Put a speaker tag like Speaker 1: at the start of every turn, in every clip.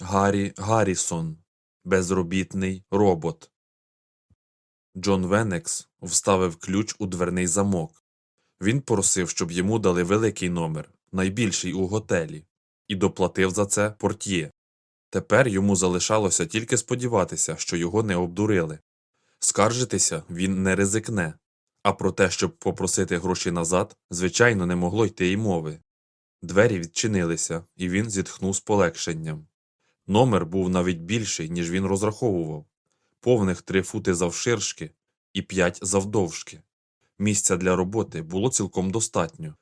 Speaker 1: Гаррі Гаррісон Безробітний робот. Джон Венекс вставив ключ у дверний замок. Він просив, щоб йому дали великий номер, найбільший у готелі, і доплатив за це портьє. Тепер йому залишалося тільки сподіватися, що його не обдурили. Скаржитися він не ризикне, а про те, щоб попросити гроші назад, звичайно, не могло йти й мови. Двері відчинилися, і він зітхнув з полегшенням. Номер був навіть більший, ніж він розраховував повних три фути завширшки і п'ять завдовжки. Місця для роботи було цілком достатньо.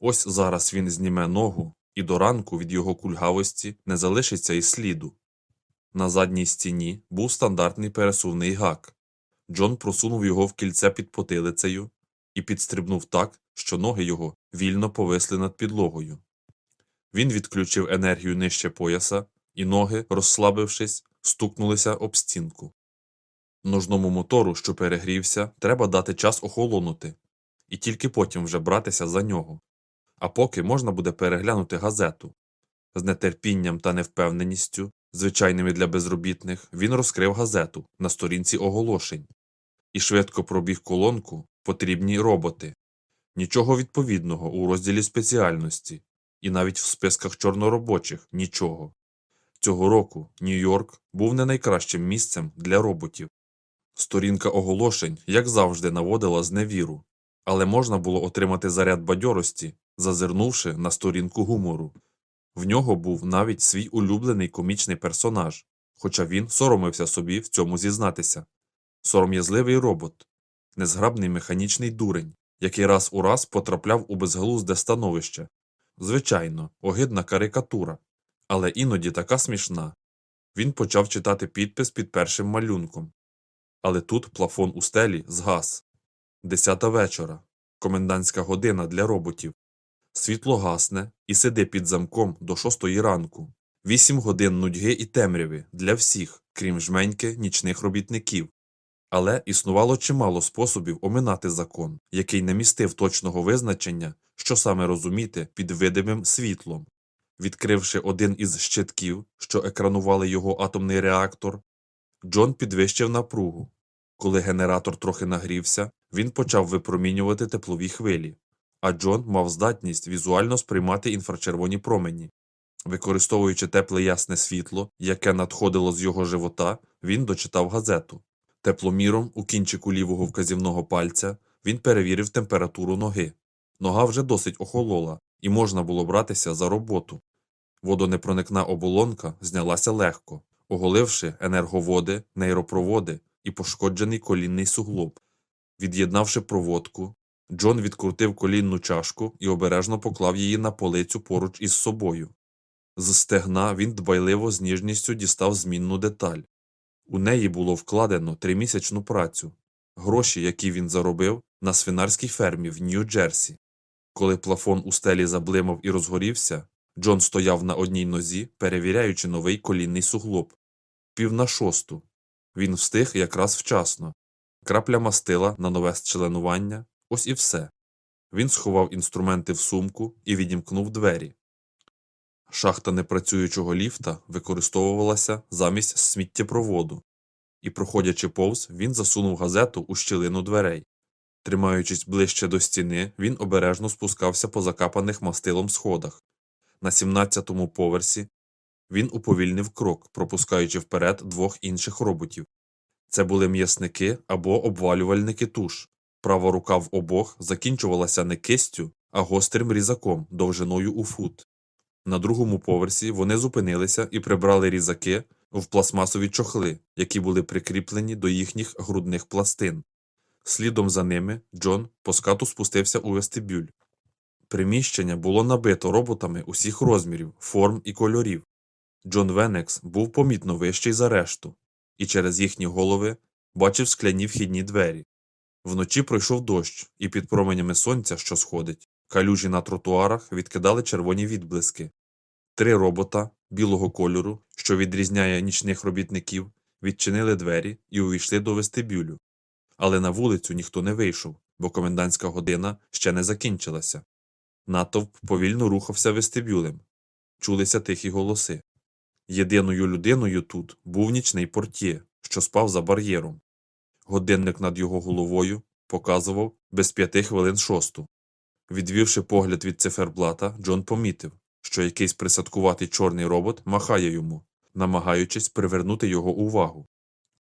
Speaker 1: Ось зараз він зніме ногу, і до ранку від його кульгавості не залишиться і сліду. На задній стіні був стандартний пересувний гак. Джон просунув його в кільце під потилицею і підстрибнув так, що ноги його вільно повисли над підлогою. Він відключив енергію нижче пояса, і ноги, розслабившись, стукнулися об стінку. Ножному мотору, що перегрівся, треба дати час охолонути, і тільки потім вже братися за нього. А поки можна буде переглянути газету. З нетерпінням та невпевненістю, звичайними для безробітних, він розкрив газету на сторінці оголошень і швидко пробіг колонку потрібні роботи. Нічого відповідного у розділі спеціальності, і навіть в списках чорноробочих нічого. Цього року Нью-Йорк був не найкращим місцем для роботів. Сторінка оголошень, як завжди, наводила зневіру, але можна було отримати заряд бадьорості, зазирнувши на сторінку гумору. В нього був навіть свій улюблений комічний персонаж, хоча він соромився собі в цьому зізнатися. Сором'язливий робот, незграбний механічний дурень, який раз у раз потрапляв у безглузде становище. Звичайно, огидна карикатура, але іноді така смішна. Він почав читати підпис під першим малюнком. Але тут плафон у стелі згас. Десята вечора. Комендантська година для роботів. Світло гасне і сиди під замком до шостої ранку. Вісім годин нудьги і темряви для всіх, крім жменьки нічних робітників. Але існувало чимало способів оминати закон, який не містив точного визначення, що саме розуміти під видимим світлом. Відкривши один із щитків, що екранували його атомний реактор, Джон підвищив напругу. Коли генератор трохи нагрівся, він почав випромінювати теплові хвилі, а Джон мав здатність візуально сприймати інфрачервоні промені. Використовуючи тепле ясне світло, яке надходило з його живота, він дочитав газету. Тепломіром у кінчику лівого вказівного пальця він перевірив температуру ноги. Нога вже досить охолола, і можна було братися за роботу. Водонепроникна оболонка знялася легко, оголивши енерговоди, нейропроводи і пошкоджений колінний суглоб. Від'єднавши проводку, Джон відкрутив колінну чашку і обережно поклав її на полицю поруч із собою. З стегна він дбайливо з ніжністю дістав змінну деталь. У неї було вкладено тримісячну працю, гроші, які він заробив на свинарській фермі в Нью-Джерсі. Коли плафон у стелі заблимав і розгорівся, Джон стояв на одній нозі, перевіряючи новий колінний суглоб. Пів на шосту. Він встиг якраз вчасно. Крапля мастила на нове зчленування, ось і все. Він сховав інструменти в сумку і відімкнув двері. Шахта непрацюючого ліфта використовувалася замість сміттєпроводу, і, проходячи повз, він засунув газету у щілину дверей. Тримаючись ближче до стіни, він обережно спускався по закапаних мастилом сходах. На 17-му поверсі він уповільнив крок, пропускаючи вперед двох інших роботів. Це були м'ясники або обвалювальники туш. Права рука в обох закінчувалася не кистю, а гострим різаком довжиною у фут. На другому поверсі вони зупинилися і прибрали різаки в пластмасові чохли, які були прикріплені до їхніх грудних пластин. Слідом за ними Джон по скату спустився у вестибюль. Приміщення було набито роботами усіх розмірів, форм і кольорів. Джон Венекс був помітно вищий за решту, і через їхні голови бачив скляні вхідні двері. Вночі пройшов дощ, і під променями сонця, що сходить, калюжі на тротуарах відкидали червоні відблиски. Три робота білого кольору, що відрізняє нічних робітників, відчинили двері і увійшли до вестибюлю. Але на вулицю ніхто не вийшов, бо комендантська година ще не закінчилася. Натовп повільно рухався вестибюлем. Чулися тихі голоси. Єдиною людиною тут був нічний портє, що спав за бар'єром. Годинник над його головою показував без п'яти хвилин шосту. Відвівши погляд від циферблата, Джон помітив, що якийсь присадкуватий чорний робот махає йому, намагаючись привернути його увагу.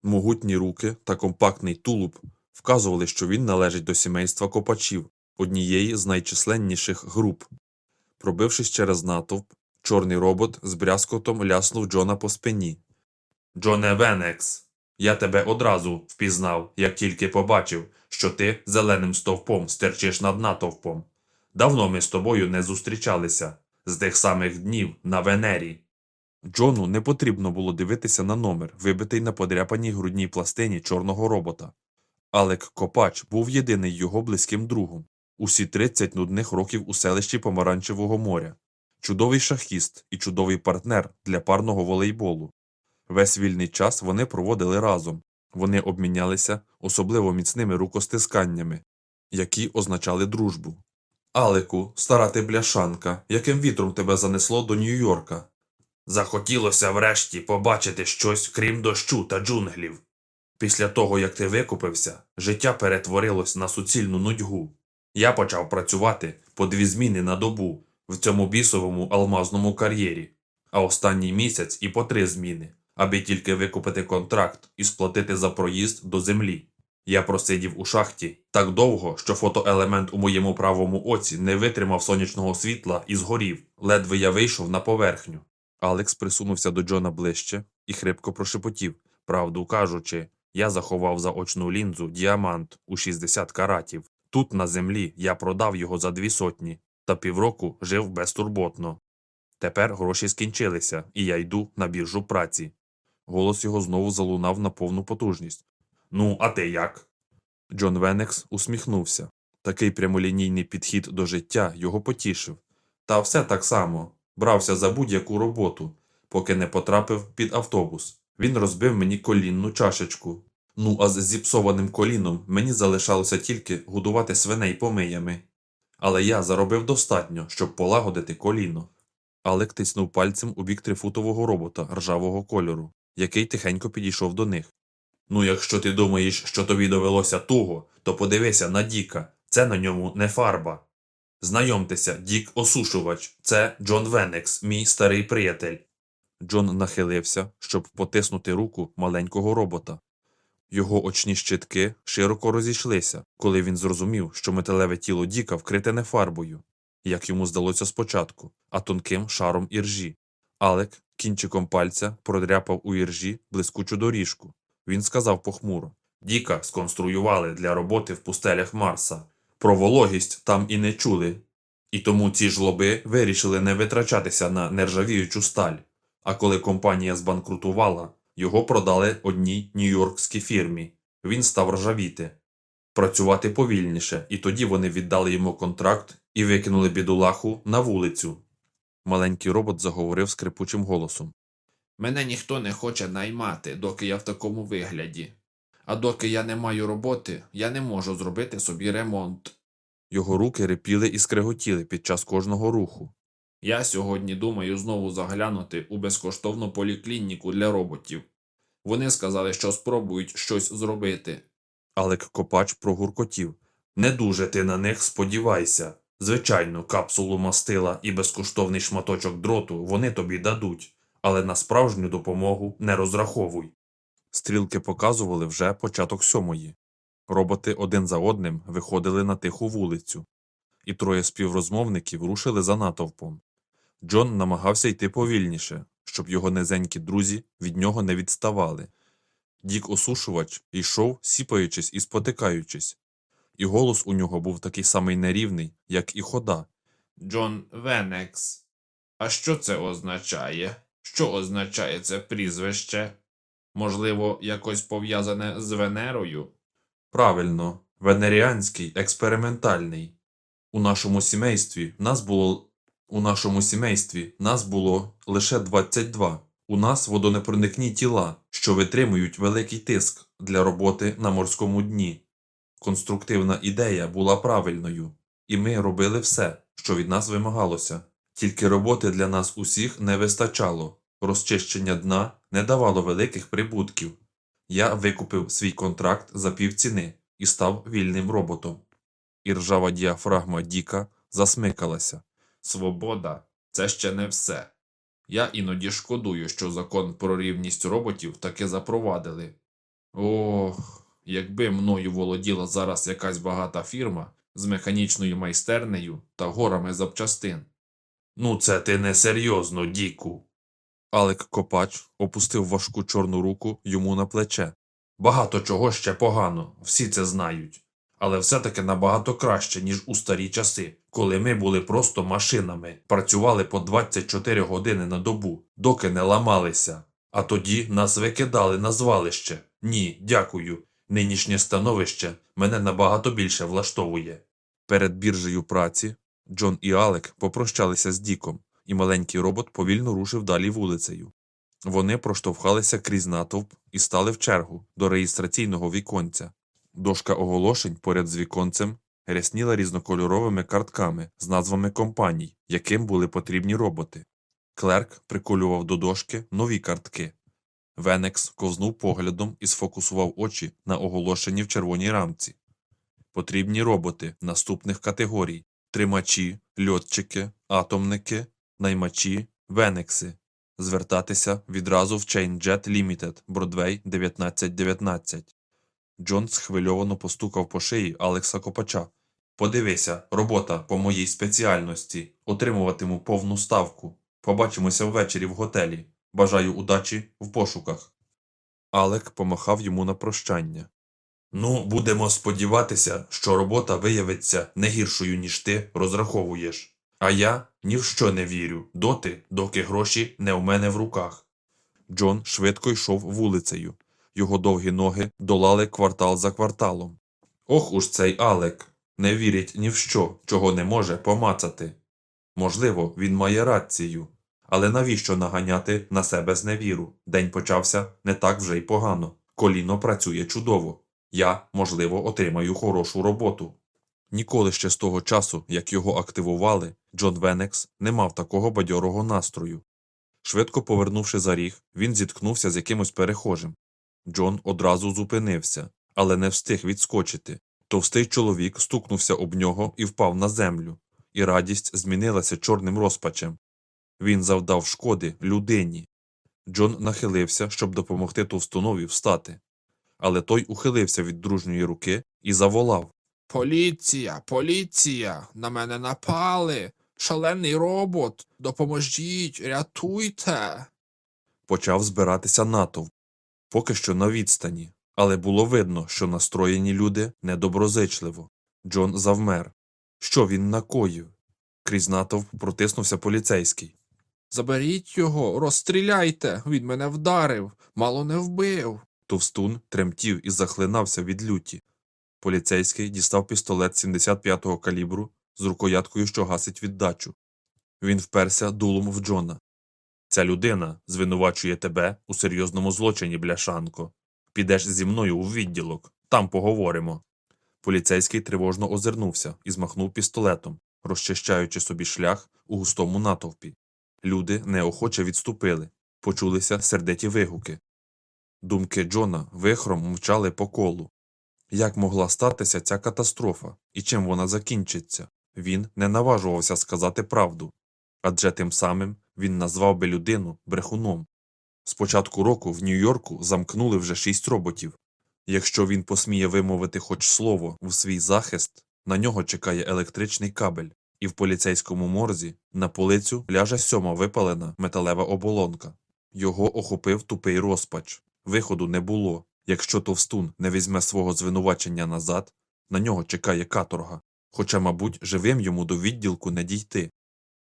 Speaker 1: Могутні руки та компактний тулуб вказували, що він належить до сімейства копачів, однієї з найчисленніших груп. Пробившись через натовп, чорний робот з брязкотом ляснув Джона по спині. Джоне Венекс, я тебе одразу впізнав, як тільки побачив, що ти зеленим стовпом стерчиш над натовпом. Давно ми з тобою не зустрічалися з тих самих днів на Венері. Джону не потрібно було дивитися на номер, вибитий на подряпаній грудній пластині чорного робота. Алек Копач був єдиний його близьким другом. Усі 30 нудних років у селищі Помаранчевого моря. Чудовий шахіст і чудовий партнер для парного волейболу. Весь вільний час вони проводили разом. Вони обмінялися особливо міцними рукостисканнями, які означали дружбу. Алеку, стара ти бляшанка, яким вітром тебе занесло до Нью-Йорка? Захотілося врешті побачити щось, крім дощу та джунглів. Після того, як ти викупився, життя перетворилось на суцільну нудьгу. Я почав працювати по дві зміни на добу в цьому бісовому алмазному кар'єрі, а останній місяць і по три зміни, аби тільки викупити контракт і сплатити за проїзд до землі. Я просидів у шахті так довго, що фотоелемент у моєму правому оці не витримав сонячного світла і згорів, ледве я вийшов на поверхню. Алекс присунувся до Джона ближче і хрипко прошепотів. Правду кажучи, я заховав за очну лінзу діамант у 60 каратів. Тут, на землі, я продав його за дві сотні та півроку жив безтурботно. Тепер гроші скінчилися, і я йду на біржу праці. Голос його знову залунав на повну потужність. Ну, а ти як? Джон Венекс усміхнувся. Такий прямолінійний підхід до життя його потішив. Та все так само брався за будь-яку роботу, поки не потрапив під автобус. Він розбив мені колінну чашечку. Ну, а з зіпсованим коліном мені залишалося тільки годувати свиней помиями. Але я заробив достатньо, щоб полагодити коліно. Алек тиснув пальцем у бік трифутового робота ржавого кольору, який тихенько підійшов до них. Ну, якщо ти думаєш, що тобі довелося туго, то подивися на Діка. Це на ньому не фарба. Знайомтеся, Дік Осушувач, це Джон Венекс, мій старий приятель. Джон нахилився, щоб потиснути руку маленького робота. Його очні щитки широко розійшлися, коли він зрозумів, що металеве тіло Діка вкрите не фарбою, як йому здалося спочатку, а тонким шаром іржі. Алек кінчиком пальця продряпав у іржі блискучу доріжку. Він сказав похмуро Діка сконструювали для роботи в пустелях Марса. Про вологість там і не чули. І тому ці жлоби вирішили не витрачатися на нержавіючу сталь. А коли компанія збанкрутувала, його продали одній нью-йоркській фірмі. Він став ржавіти, працювати повільніше, і тоді вони віддали йому контракт і викинули бідулаху на вулицю. Маленький робот заговорив скрипучим голосом.
Speaker 2: Мене ніхто не хоче наймати, доки я в такому вигляді. А доки я не маю роботи, я не можу зробити собі ремонт.
Speaker 1: Його руки репіли і скреготіли під час кожного руху.
Speaker 2: Я сьогодні думаю знову заглянути у безкоштовну поліклініку для роботів. Вони сказали, що спробують щось зробити.
Speaker 1: Алек Копач прогуркотів. Не дуже ти на них сподівайся. Звичайно, капсулу мастила і безкоштовний шматочок дроту вони тобі дадуть, але на справжню допомогу не розраховуй. Стрілки показували вже початок сьомої. Роботи один за одним виходили на тиху вулицю, і троє співрозмовників рушили за натовпом. Джон намагався йти повільніше, щоб його низенькі друзі від нього не відставали. Дік Осушувач йшов, сіпаючись і спотикаючись, і голос у нього був такий самий нерівний, як і хода.
Speaker 2: Джон Венекс. А що це означає? Що означає це прізвище? Можливо, якось пов'язане з Венерою?
Speaker 1: Правильно, венеріанський, експериментальний. У нашому сімействі нас було у нашому сімействі нас було лише 22. У нас водонепроникні тіла, що витримують великий тиск для роботи на морському дні. Конструктивна ідея була правильною, і ми робили все, що від нас вимагалося. Тільки роботи для нас усіх не вистачало. Розчищення дна не давало великих прибутків. Я викупив свій контракт за півціни і став вільним роботом. І ржава діафрагма Діка засмикалася.
Speaker 2: Свобода це ще не все. Я іноді шкодую, що закон про рівність роботів таки запровадили. Ох, якби мною володіла зараз якась багата фірма з механічною майстернею та горами запчастин.
Speaker 1: Ну, це ти несерйозно, Діку. Алек Копач опустив важку чорну руку йому на плече. Багато чого ще погано, всі це знають. Але все-таки набагато краще, ніж у старі часи, коли ми були просто машинами, працювали по 24 години на добу, доки не ламалися. А тоді нас викидали на звалище. Ні, дякую. Нинішнє становище мене набагато більше влаштовує. Перед біржею праці Джон і Алек попрощалися з Діком, і маленький робот повільно рушив далі вулицею. Вони проштовхалися крізь натовп і стали в чергу до реєстраційного віконця. Дошка оголошень поряд з віконцем рясніла різнокольоровими картками з назвами компаній, яким були потрібні роботи. Клерк приколював до дошки нові картки. Венекс ковзнув поглядом і сфокусував очі на оголошенні в червоній рамці. Потрібні роботи наступних категорій тримачі, льотчики, атомники, наймачі, венекси. Звертатися відразу в ChainJet Limited, Бродвей 1919. Джон схвильовано постукав по шиї Алекса Копача. Подивися, робота по моїй спеціальності. Отримуватиму повну ставку. Побачимося ввечері в готелі. Бажаю удачі в пошуках. Алек помахав йому на прощання. Ну, будемо сподіватися, що робота виявиться не гіршою, ніж ти розраховуєш. А я ні в що не вірю, доти, доки гроші не в мене в руках. Джон швидко йшов вулицею. Його довгі ноги долали квартал за кварталом. Ох уж цей Алек не вірить ні в що, чого не може помацати. Можливо, він має рацію. Але навіщо наганяти на себе зневіру? День почався не так вже й погано. Коліно працює чудово. Я, можливо, отримаю хорошу роботу. Ніколи ще з того часу, як його активували, Джон Венекс не мав такого бадьорого настрою. Швидко повернувши за ріг, він зіткнувся з якимось перехожим. Джон одразу зупинився, але не встиг відскочити. Товстий чоловік стукнувся об нього і впав на землю, і радість змінилася чорним розпачем. Він завдав шкоди людині. Джон нахилився, щоб допомогти товстонові встати. Але той ухилився від дружньої руки і заволав.
Speaker 3: Поліція, поліція, на мене напали. Шалений робот, допоможіть, рятуйте.
Speaker 1: Почав збиратися натовп, поки що на відстані, але було видно, що настроєні люди недоброзичливо. Джон завмер. Що він накоїв? Крізь натовп протиснувся поліцейський.
Speaker 3: Заберіть його, розстріляйте. Він мене вдарив, мало не вбив.
Speaker 1: Товстун тремтів і захлинався від люті. Поліцейський дістав пістолет 75-го калібру з рукояткою, що гасить віддачу. Він вперся дулом в Джона. Ця людина звинувачує тебе у серйозному злочині, бляшанко. Підеш зі мною у відділок, там поговоримо. Поліцейський тривожно озирнувся і змахнув пістолетом, розчищаючи собі шлях у густому натовпі. Люди неохоче відступили, почулися сердиті вигуки. Думки Джона вихром мчали по колу. Як могла статися ця катастрофа і чим вона закінчиться? Він не наважувався сказати правду, адже тим самим він назвав би людину брехуном. З початку року в Нью-Йорку замкнули вже шість роботів. Якщо він посміє вимовити хоч слово в свій захист, на нього чекає електричний кабель, і в поліцейському морзі на полицю ляже сьома випалена металева оболонка. Його охопив тупий розпач. Виходу не було. Якщо товстун не візьме свого звинувачення назад, на нього чекає каторга, хоча, мабуть, живим йому до відділку не дійти.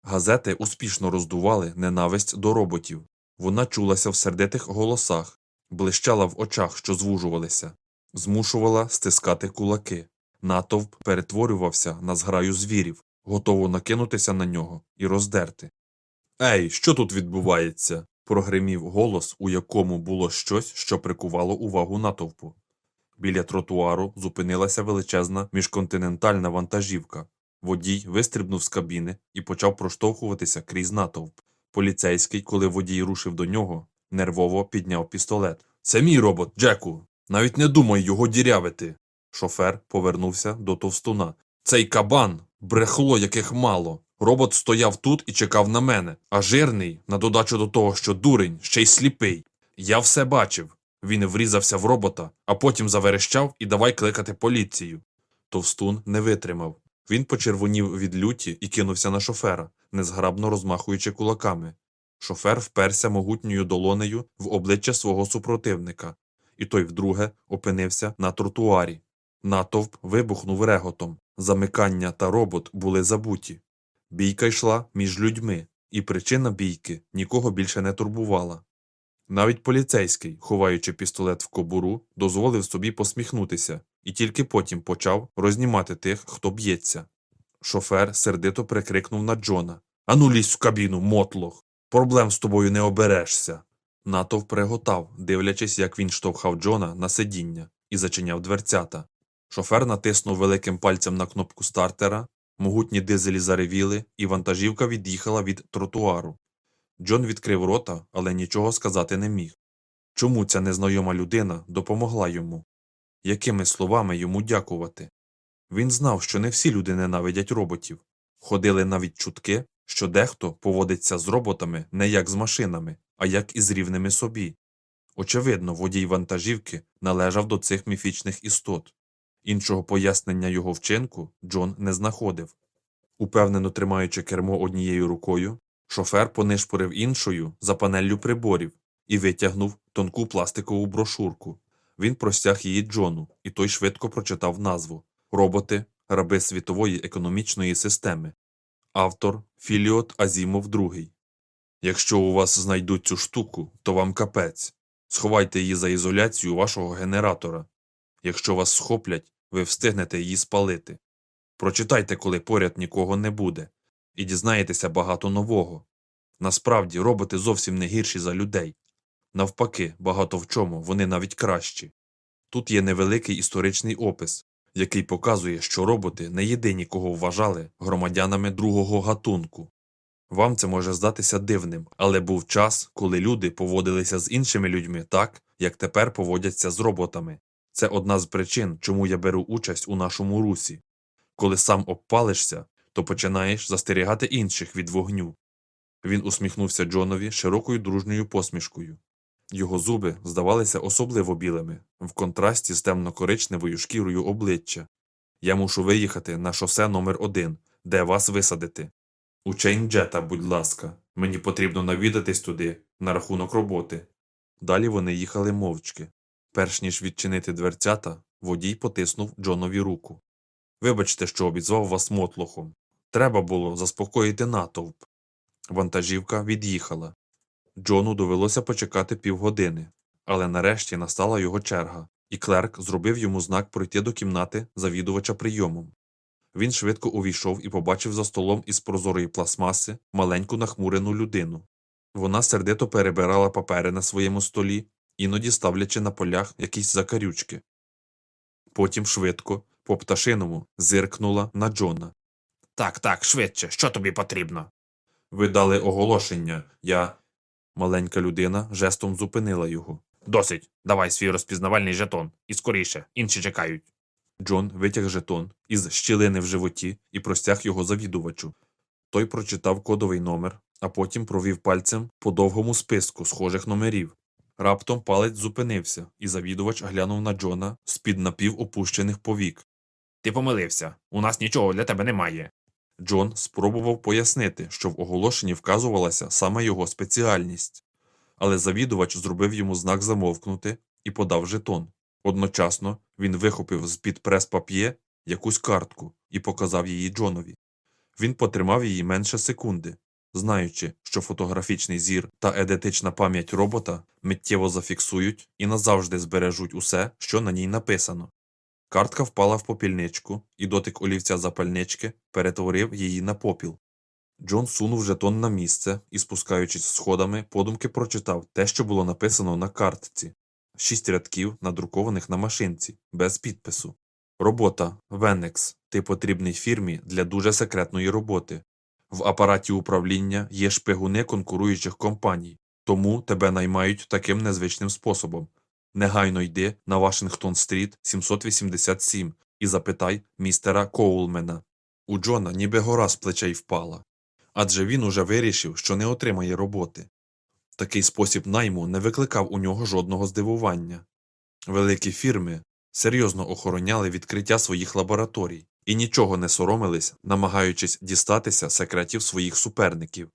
Speaker 1: Газети успішно роздували ненависть до роботів. Вона чулася в сердитих голосах, блищала в очах, що звужувалися, змушувала стискати кулаки. Натовп перетворювався на зграю звірів, готово накинутися на нього і роздерти. Ей, що тут відбувається? Прогримів голос, у якому було щось, що прикувало увагу натовпу. Біля тротуару зупинилася величезна міжконтинентальна вантажівка. Водій вистрибнув з кабіни і почав проштовхуватися крізь натовп. Поліцейський, коли водій рушив до нього, нервово підняв пістолет. Це мій робот, Джеку. Навіть не думай його дірявити. Шофер повернувся до товстуна. Цей кабан брехло, яких мало. Робот стояв тут і чекав на мене, а жирний, на додачу до того, що дурень, ще й сліпий. Я все бачив. Він врізався в робота, а потім заверещав і давай кликати поліцію. Товстун не витримав. Він почервонів від люті і кинувся на шофера, незграбно розмахуючи кулаками. Шофер вперся могутньою долонею в обличчя свого супротивника, і той вдруге опинився на тротуарі. Натовп вибухнув реготом. Замикання та робот були забуті. Бійка йшла між людьми, і причина бійки нікого більше не турбувала. Навіть поліцейський, ховаючи пістолет в кобуру, дозволив собі посміхнутися і тільки потім почав рознімати тих, хто б'ється. Шофер сердито прикрикнув на Джона Ану лізь в кабіну, мотлох! Проблем з тобою не оберешся. Натовп приготав, дивлячись, як він штовхав Джона на сидіння і зачиняв дверцята. Шофер натиснув великим пальцем на кнопку стартера, могутні дизелі заревіли, і вантажівка від'їхала від тротуару. Джон відкрив рота, але нічого сказати не міг. Чому ця незнайома людина допомогла йому? Якими словами йому дякувати? Він знав, що не всі люди ненавидять роботів. Ходили навіть чутки, що дехто поводиться з роботами не як з машинами, а як із рівними собі. Очевидно, водій вантажівки належав до цих міфічних істот. Іншого пояснення його вчинку Джон не знаходив. Упевнено тримаючи кермо однією рукою, шофер понишпорив іншою за панеллю приборів і витягнув тонку пластикову брошурку. Він простяг її Джону, і той швидко прочитав назву Роботи, раби світової економічної системи. Автор Філіот Азімов II. Якщо у вас знайдуть цю штуку, то вам капець. Сховайте її за ізоляцію вашого генератора. Якщо вас схоплять, ви встигнете її спалити. Прочитайте, коли поряд нікого не буде, і дізнаєтеся багато нового. Насправді, роботи зовсім не гірші за людей. Навпаки, багато в чому вони навіть кращі. Тут є невеликий історичний опис, який показує, що роботи не єдині, кого вважали громадянами другого гатунку. Вам це може здатися дивним, але був час, коли люди поводилися з іншими людьми так, як тепер поводяться з роботами. Це одна з причин, чому я беру участь у нашому русі. Коли сам обпалишся, то починаєш застерігати інших від вогню. Він усміхнувся Джонові широкою дружньою посмішкою. Його зуби здавалися особливо білими, в контрасті з темно-коричневою шкірою обличчя. Я мушу виїхати на шосе номер один, де вас висадити. У Чейнджета, будь ласка, мені потрібно навідатись туди на рахунок роботи. Далі вони їхали мовчки. Перш ніж відчинити дверцята, водій потиснув Джонові руку. Вибачте, що обізвав вас мотлохом. Треба було заспокоїти натовп. Вантажівка від'їхала. Джону довелося почекати півгодини, але нарешті настала його черга, і клерк зробив йому знак пройти до кімнати завідувача прийомом. Він швидко увійшов і побачив за столом із прозорої пластмаси маленьку нахмурену людину. Вона сердито перебирала папери на своєму столі, іноді ставлячи на полях якісь закарючки. Потім швидко, по пташиному, зиркнула на Джона.
Speaker 3: Так, так, швидше, що тобі потрібно?
Speaker 1: Ви дали оголошення, я. Маленька людина жестом зупинила його.
Speaker 3: Досить, давай свій розпізнавальний жетон. І скоріше, інші чекають.
Speaker 1: Джон витяг жетон із щілини в животі і простяг його завідувачу. Той прочитав кодовий номер, а потім провів пальцем по довгому списку схожих номерів. Раптом палець зупинився, і завідувач глянув на Джона з-під напівопущених повік.
Speaker 3: Ти помилився. У нас нічого для тебе немає.
Speaker 1: Джон спробував пояснити, що в оголошенні вказувалася саме його спеціальність, але завідувач зробив йому знак замовкнути і подав жетон. Одночасно він вихопив з-під прес-пап'є якусь картку і показав її Джонові. Він потримав її менше секунди, знаючи, що фотографічний зір та едетична пам'ять робота миттєво зафіксують і назавжди збережуть усе, що на ній написано. Картка впала в попільничку, і дотик олівця запальнички перетворив її на попіл. Джон сунув жетон на місце і, спускаючись сходами, подумки прочитав те, що було написано на картці. Шість рядків, надрукованих на машинці, без підпису. Робота Венекс. Ти потрібний фірмі для дуже секретної роботи. В апараті управління є шпигуни конкуруючих компаній, тому тебе наймають таким незвичним способом. Негайно йди на Вашингтон-стріт 787 і запитай містера Коулмена. У Джона ніби гора з плечей впала, адже він уже вирішив, що не отримає роботи. Такий спосіб найму не викликав у нього жодного здивування. Великі фірми серйозно охороняли відкриття своїх лабораторій і нічого не соромились, намагаючись дістатися секретів своїх суперників.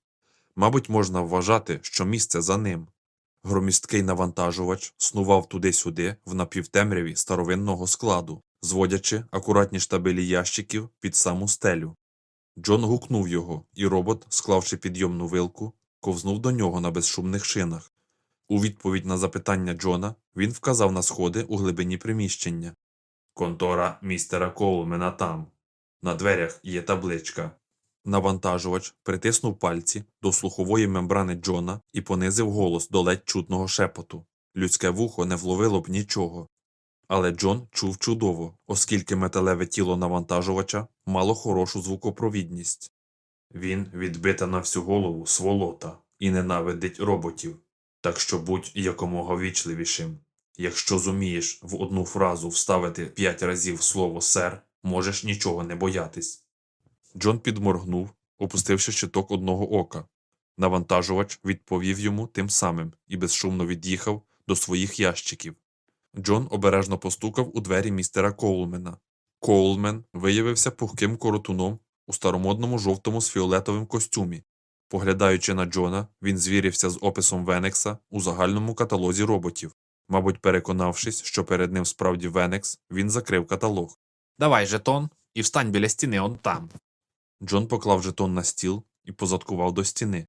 Speaker 1: Мабуть, можна вважати, що місце за ним. Громісткий навантажувач снував туди-сюди в напівтемряві старовинного складу, зводячи акуратні штабелі ящиків під саму стелю. Джон гукнув його, і робот, склавши підйомну вилку, ковзнув до нього на безшумних шинах. У відповідь на запитання Джона він вказав на сходи у глибині приміщення. Контора містера Коулмена там. На дверях є табличка. Навантажувач притиснув пальці до слухової мембрани Джона і понизив голос до ледь чутного шепоту. Людське вухо не вловило б нічого. Але Джон чув чудово, оскільки металеве тіло навантажувача мало хорошу звукопровідність. Він відбита на всю голову сволота і ненавидить роботів, так що будь якомога вічливішим. Якщо зумієш в одну фразу вставити п'ять разів слово сер, можеш нічого не боятись. Джон підморгнув, опустивши щиток одного ока. Навантажувач відповів йому тим самим і безшумно від'їхав до своїх ящиків. Джон обережно постукав у двері містера Коулмена. Коулмен виявився пухким коротуном у старомодному жовтому з фіолетовим костюмі. Поглядаючи на Джона, він звірився з описом Венекса у загальному каталозі роботів. Мабуть, переконавшись, що перед ним справді Венекс, він закрив каталог.
Speaker 3: Давай жетон і встань біля стіни он там.
Speaker 1: Джон поклав жетон на стіл і позадкував до стіни.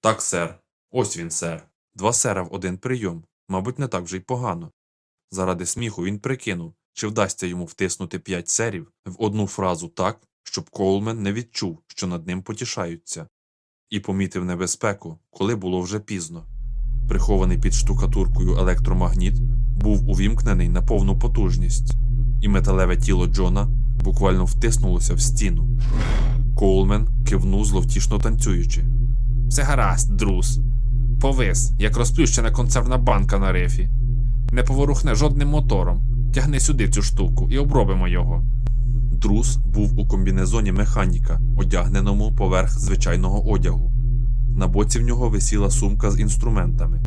Speaker 1: Так, сер. Ось він, сер. Два сера в один прийом. Мабуть, не так вже й погано. Заради сміху він прикинув, чи вдасться йому втиснути п'ять серів в одну фразу так, щоб Коулмен не відчув, що над ним потішаються, і помітив небезпеку, коли було вже пізно. Прихований під штукатуркою електромагніт був увімкнений на повну потужність, і металеве тіло Джона буквально втиснулося в стіну. Коулмен кивнув зловтішно танцюючи.
Speaker 3: Все гаразд, друз. Повис, як розплющена консервна банка на рифі. Не поворухне жодним мотором. Тягни сюди цю штуку і обробимо його.
Speaker 1: Друз був у комбінезоні механіка, одягненому поверх звичайного одягу. На боці в нього висіла сумка з інструментами.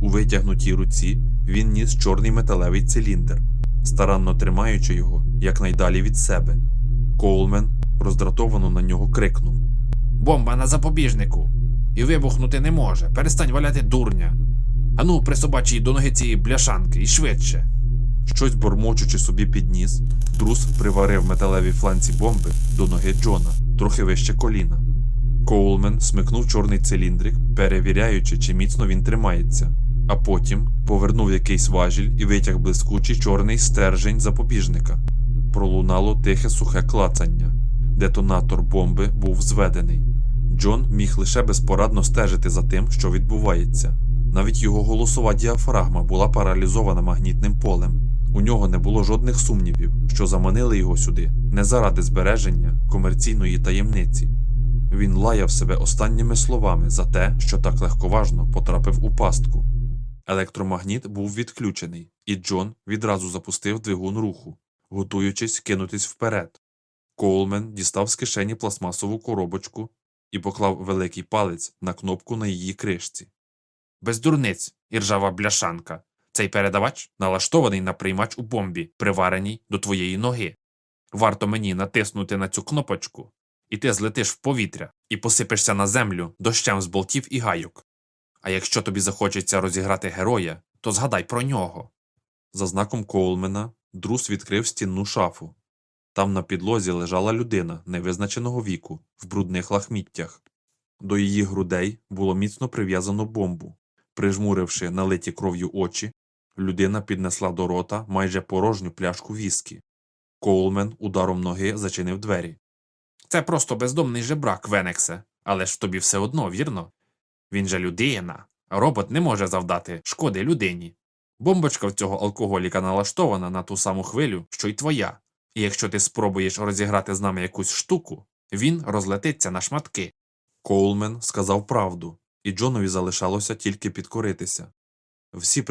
Speaker 1: У витягнутій руці він ніс чорний металевий циліндр, старанно тримаючи його якнайдалі від себе. Коулмен роздратовано на нього крикнув.
Speaker 3: Бомба на запобіжнику. І вибухнути не може. Перестань валяти дурня. Ану, присобач її до ноги цієї бляшанки і швидше.
Speaker 1: Щось бормочучи собі під ніс, Друз приварив металеві фланці бомби до ноги Джона, трохи вище коліна. Коулмен смикнув чорний циліндрик, перевіряючи, чи міцно він тримається, а потім повернув якийсь важіль і витяг блискучий чорний стержень запобіжника. Пролунало тихе сухе клацання. Детонатор бомби був зведений. Джон міг лише безпорадно стежити за тим, що відбувається. Навіть його голосова діафрагма була паралізована магнітним полем. У нього не було жодних сумнівів, що заманили його сюди не заради збереження комерційної таємниці. Він лаяв себе останніми словами за те, що так легковажно потрапив у пастку. Електромагніт був відключений, і Джон відразу запустив двигун руху, готуючись кинутись вперед. Коулмен дістав з кишені пластмасову коробочку і поклав великий палець на кнопку на її кришці.
Speaker 3: Без дурниць, іржава бляшанка. Цей передавач налаштований на приймач у бомбі, привареній до твоєї ноги. Варто мені натиснути на цю кнопочку, і ти злетиш в повітря і посипешся на землю дощем з болтів і гайок. А якщо тобі захочеться розіграти героя, то згадай про нього.
Speaker 1: За знаком Коулмена Друс відкрив стінну шафу. Там на підлозі лежала людина невизначеного віку в брудних лахміттях. До її грудей було міцно прив'язано бомбу. Прижмуривши налиті кров'ю очі, людина піднесла до рота майже порожню пляшку віскі. Коулмен ударом ноги зачинив двері.
Speaker 3: Це просто бездомний жебрак, Венексе, але ж тобі все одно, вірно? Він же людина, робот не може завдати шкоди людині. Бомбочка в цього алкоголіка налаштована на ту саму хвилю, що й твоя. І якщо ти спробуєш розіграти з нами якусь штуку, він розлетиться на шматки.
Speaker 1: Коулмен сказав правду, і Джонові залишалося тільки підкоритися. Всі